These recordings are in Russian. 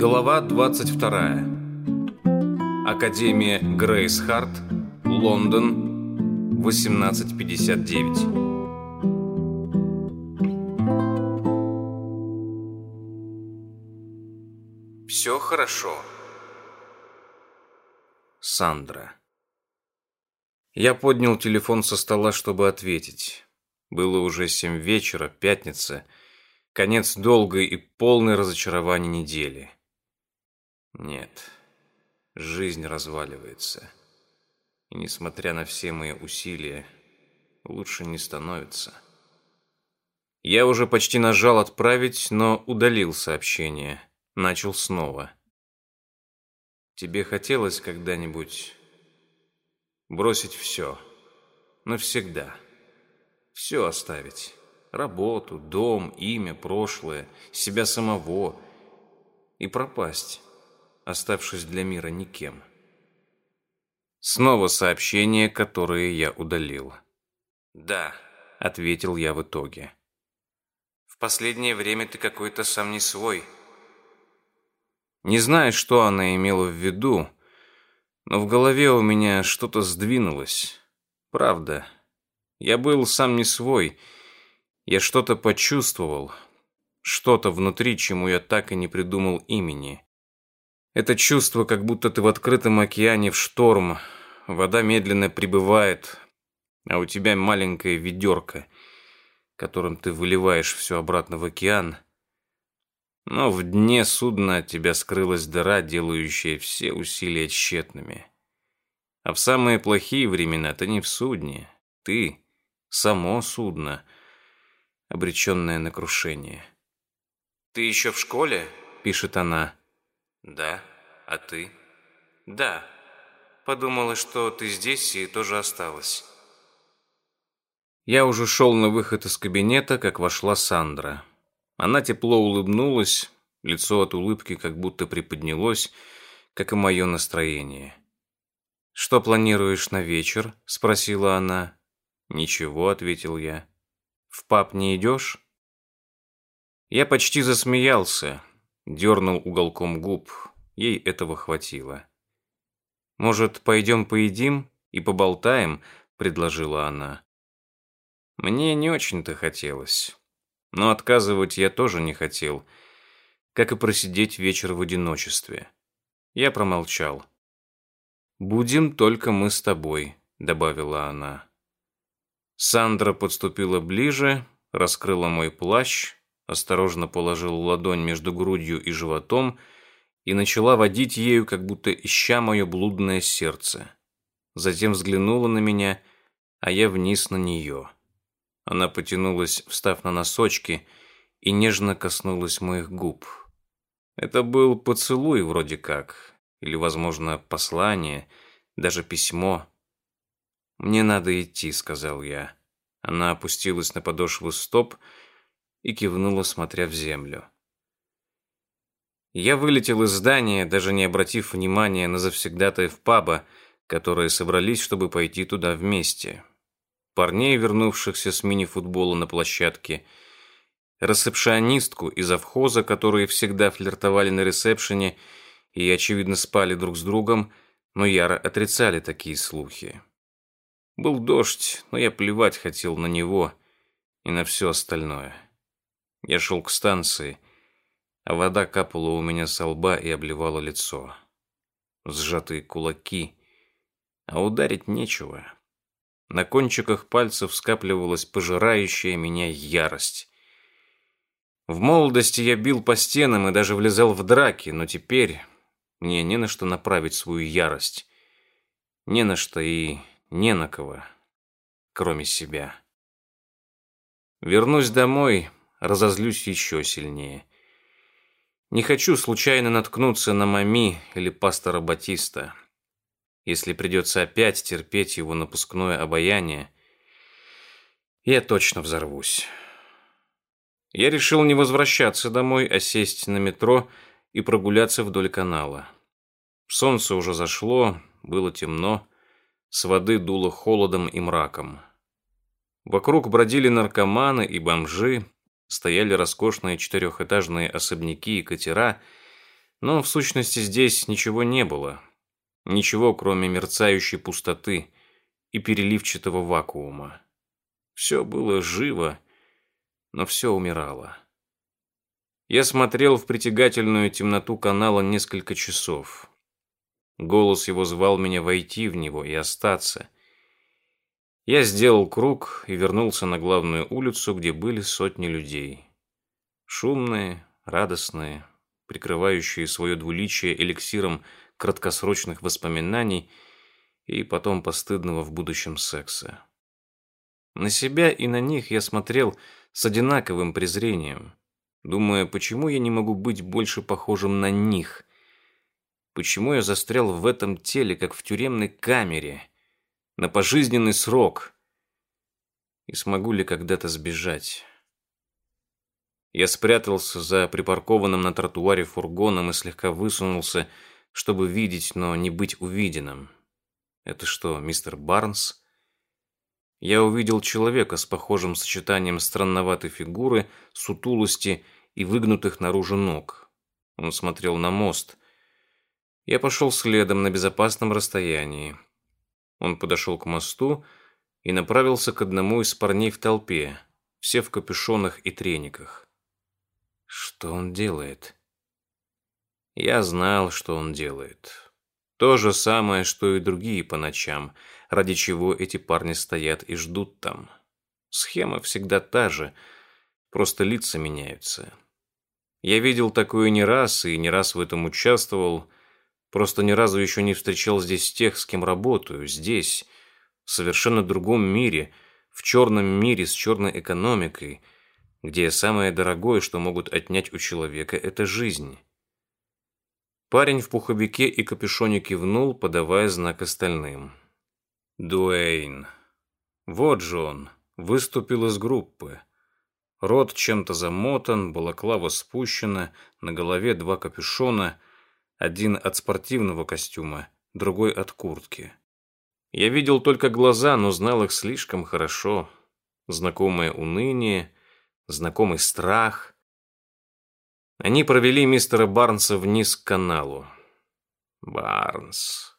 Глава 22. Академия Грейс Харт, Лондон, 1859. Все хорошо. Сандра. Я поднял телефон со стола, чтобы ответить. Было уже семь вечера, пятница, конец долгой и полной разочарования недели. Нет, жизнь разваливается. И несмотря на все мои усилия, лучше не становится. Я уже почти нажал «Отправить», но удалил сообщение. Начал снова. Тебе хотелось когда-нибудь бросить все? Навсегда. Все оставить. Работу, дом, имя, прошлое, себя самого. И пропасть оставшись для мира никем. Снова сообщение, которое я удалил. «Да», — ответил я в итоге. «В последнее время ты какой-то сам не свой». Не знаю, что она имела в виду, но в голове у меня что-то сдвинулось. Правда, я был сам не свой. Я что-то почувствовал, что-то внутри, чему я так и не придумал имени. Это чувство, как будто ты в открытом океане в шторм. Вода медленно прибывает, а у тебя маленькое ведерко, которым ты выливаешь все обратно в океан. Но в дне судна от тебя скрылась дыра, делающая все усилия тщетными. А в самые плохие времена ты не в судне. Ты — само судно, обреченное на крушение. «Ты еще в школе?» — пишет она. «Да. А ты?» «Да. Подумала, что ты здесь и тоже осталась». Я уже шел на выход из кабинета, как вошла Сандра. Она тепло улыбнулась, лицо от улыбки как будто приподнялось, как и мое настроение. «Что планируешь на вечер?» — спросила она. «Ничего», — ответил я. «В паб не идешь?» Я почти засмеялся, дернул уголком губ. Ей этого хватило. «Может, пойдем поедим и поболтаем?» — предложила она. Мне не очень-то хотелось. Но отказывать я тоже не хотел, как и просидеть вечер в одиночестве. Я промолчал. «Будем только мы с тобой», — добавила она. Сандра подступила ближе, раскрыла мой плащ, осторожно положил ладонь между грудью и животом и начала водить ею, как будто ища мое блудное сердце. Затем взглянула на меня, а я вниз на нее. Она потянулась, встав на носочки, и нежно коснулась моих губ. Это был поцелуй вроде как, или, возможно, послание, даже письмо. «Мне надо идти», — сказал я. Она опустилась на подошву стоп и кивнула, смотря в землю. Я вылетел из здания, даже не обратив внимания на завсегдатаев паба, которые собрались, чтобы пойти туда вместе. Парней, вернувшихся с мини-футбола на площадке, ресепшионистку из завхоза, которые всегда флиртовали на ресепшене и, очевидно, спали друг с другом, но яро отрицали такие слухи. Был дождь, но я плевать хотел на него и на все остальное. Я шел к станции, а вода капала у меня со лба и обливала лицо. Сжатые кулаки, а ударить нечего. На кончиках пальцев скапливалась пожирающая меня ярость. В молодости я бил по стенам и даже влезал в драки, но теперь мне не на что направить свою ярость. Не на что и не на кого, кроме себя. Вернусь домой, разозлюсь еще сильнее. Не хочу случайно наткнуться на Мами или пастора Батиста. Если придется опять терпеть его напускное обаяние, я точно взорвусь. Я решил не возвращаться домой, а сесть на метро и прогуляться вдоль канала. Солнце уже зашло, было темно, с воды дуло холодом и мраком. Вокруг бродили наркоманы и бомжи, стояли роскошные четырехэтажные особняки и катера, Но в сущности здесь ничего не было. Ничего, кроме мерцающей пустоты и переливчатого вакуума. Все было живо, но все умирало. Я смотрел в притягательную темноту канала несколько часов. Голос его звал меня войти в него и остаться. Я сделал круг и вернулся на главную улицу, где были сотни людей. Шумные, радостные, прикрывающие свое двуличие эликсиром краткосрочных воспоминаний и потом постыдного в будущем секса. На себя и на них я смотрел с одинаковым презрением, думая, почему я не могу быть больше похожим на них, почему я застрял в этом теле, как в тюремной камере, на пожизненный срок, и смогу ли когда-то сбежать. Я спрятался за припаркованным на тротуаре фургоном и слегка высунулся, чтобы видеть, но не быть увиденным. Это что, мистер Барнс? Я увидел человека с похожим сочетанием странноватой фигуры, сутулости и выгнутых наружу ног. Он смотрел на мост. Я пошел следом на безопасном расстоянии. Он подошел к мосту и направился к одному из парней в толпе, все в капюшонах и трениках. Что он делает? Я знал, что он делает. То же самое, что и другие по ночам, ради чего эти парни стоят и ждут там. Схема всегда та же, просто лица меняются. Я видел такое не раз и не раз в этом участвовал, просто ни разу еще не встречал здесь тех, с кем работаю, здесь, в совершенно другом мире, в черном мире с черной экономикой – где самое дорогое, что могут отнять у человека, это жизнь. Парень в пуховике и капюшоне кивнул, подавая знак остальным. Дуэйн. Вот же он, выступил из группы. Рот чем-то замотан, балаклава спущена, на голове два капюшона, один от спортивного костюма, другой от куртки. Я видел только глаза, но знал их слишком хорошо. Знакомое уныние, знакомый страх. Они провели мистера Барнса вниз к каналу. Барнс.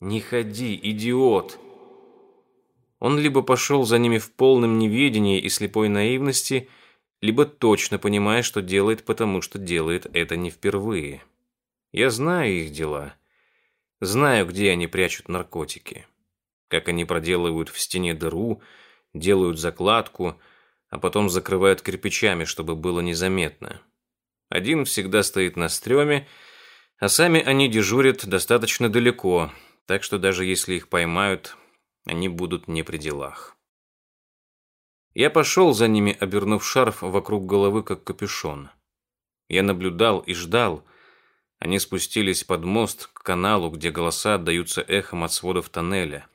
Не ходи, идиот. Он либо пошел за ними в полном неведении и слепой наивности, либо точно понимая, что делает, потому что делает это не впервые. Я знаю их дела. Знаю, где они прячут наркотики. Как они проделывают в стене дыру, делают закладку – а потом закрывают кирпичами, чтобы было незаметно. Один всегда стоит на стреме, а сами они дежурят достаточно далеко, так что даже если их поймают, они будут не при делах. Я пошел за ними, обернув шарф вокруг головы, как капюшон. Я наблюдал и ждал. Они спустились под мост к каналу, где голоса отдаются эхом от сводов тоннеля.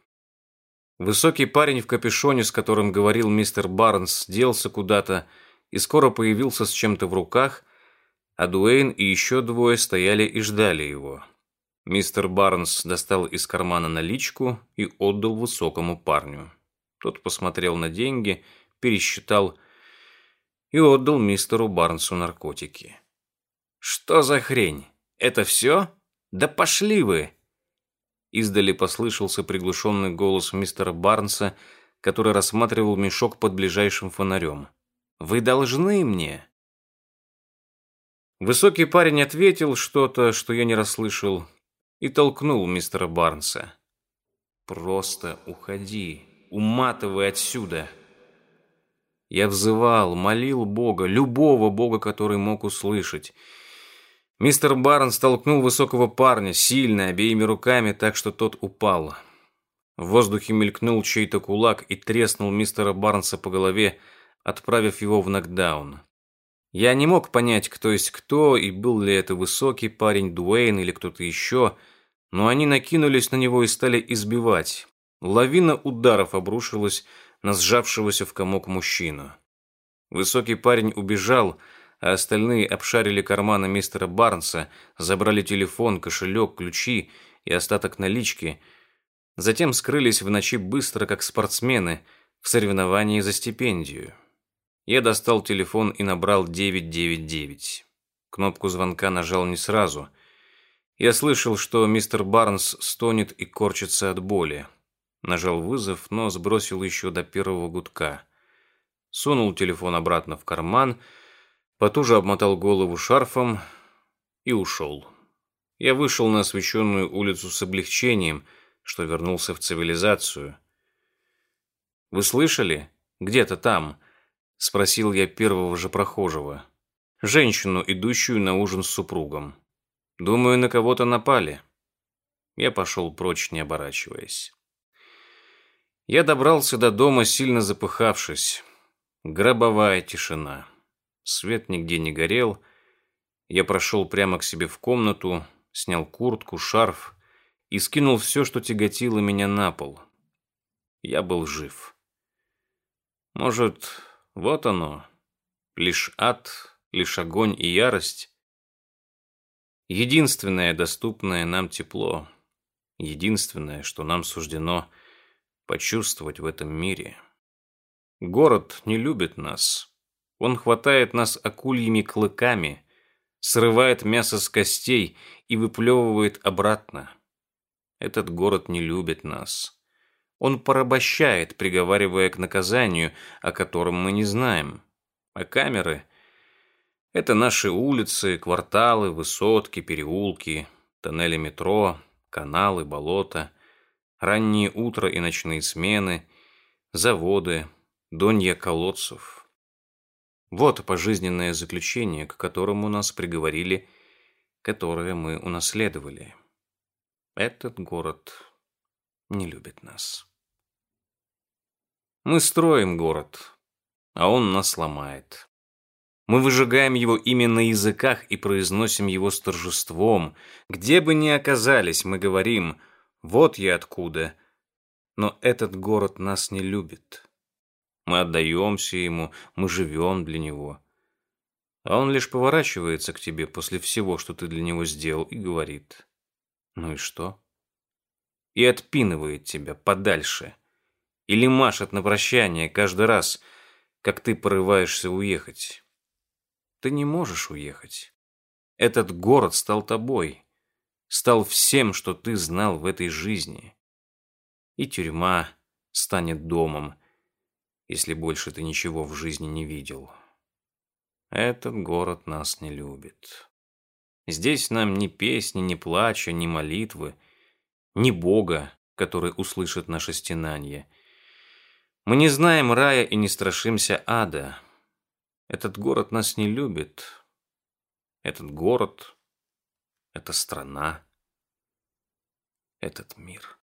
Высокий парень в капюшоне, с которым говорил мистер Барнс, делся куда-то и скоро появился с чем-то в руках, а Дуэйн и еще двое стояли и ждали его. Мистер Барнс достал из кармана наличку и отдал высокому парню. Тот посмотрел на деньги, пересчитал и отдал мистеру Барнсу наркотики. «Что за хрень? Это все? Да пошли вы!» Издали послышался приглушенный голос мистера Барнса, который рассматривал мешок под ближайшим фонарем. «Вы должны мне!» Высокий парень ответил что-то, что я не расслышал, и толкнул мистера Барнса. «Просто уходи, уматывай отсюда!» Я взывал, молил Бога, любого Бога, который мог услышать, Мистер Барнс толкнул высокого парня сильно обеими руками, так что тот упал. В воздухе мелькнул чей-то кулак и треснул мистера Барнса по голове, отправив его в нокдаун. Я не мог понять, кто есть кто, и был ли это высокий парень Дуэйн или кто-то еще, но они накинулись на него и стали избивать. Лавина ударов обрушилась на сжавшегося в комок мужчину. Высокий парень убежал, а остальные обшарили карманы мистера Барнса, забрали телефон, кошелек, ключи и остаток налички, затем скрылись в ночи быстро, как спортсмены, в соревновании за стипендию. Я достал телефон и набрал 999. Кнопку звонка нажал не сразу. Я слышал, что мистер Барнс стонет и корчится от боли. Нажал вызов, но сбросил еще до первого гудка. Сунул телефон обратно в карман, потуже обмотал голову шарфом и ушел. Я вышел на освещенную улицу с облегчением, что вернулся в цивилизацию. «Вы слышали? Где-то там?» — спросил я первого же прохожего. Женщину, идущую на ужин с супругом. Думаю, на кого-то напали. Я пошел прочь, не оборачиваясь. Я добрался до дома, сильно запыхавшись. Гробовая тишина. Свет нигде не горел. Я прошел прямо к себе в комнату, снял куртку, шарф и скинул все, что тяготило меня на пол. Я был жив. Может, вот оно, лишь ад, лишь огонь и ярость. Единственное доступное нам тепло, единственное, что нам суждено почувствовать в этом мире. Город не любит нас. Он хватает нас акульими клыками, срывает мясо с костей и выплевывает обратно. Этот город не любит нас. Он порабощает, приговаривая к наказанию, о котором мы не знаем. А камеры — это наши улицы, кварталы, высотки, переулки, тоннели метро, каналы, болота, раннее утро и ночные смены, заводы, донья колодцев — вот пожизненное заключение, к которому нас приговорили, которое мы унаследовали. Этот город не любит нас. Мы строим город, а он нас ломает. Мы выжигаем его имя на языках и произносим его с торжеством. Где бы ни оказались, мы говорим «Вот я откуда». Но этот город нас не любит. Мы отдаемся ему, мы живем для него. А он лишь поворачивается к тебе после всего, что ты для него сделал, и говорит «Ну и что?» И отпинывает тебя подальше. Или машет на прощание каждый раз, как ты порываешься уехать. Ты не можешь уехать. Этот город стал тобой, стал всем, что ты знал в этой жизни. И тюрьма станет домом, если больше ты ничего в жизни не видел. Этот город нас не любит. Здесь нам ни песни, ни плача, ни молитвы, ни Бога, который услышит наше стенание. Мы не знаем рая и не страшимся ада. Этот город нас не любит. Этот город, эта страна, этот мир.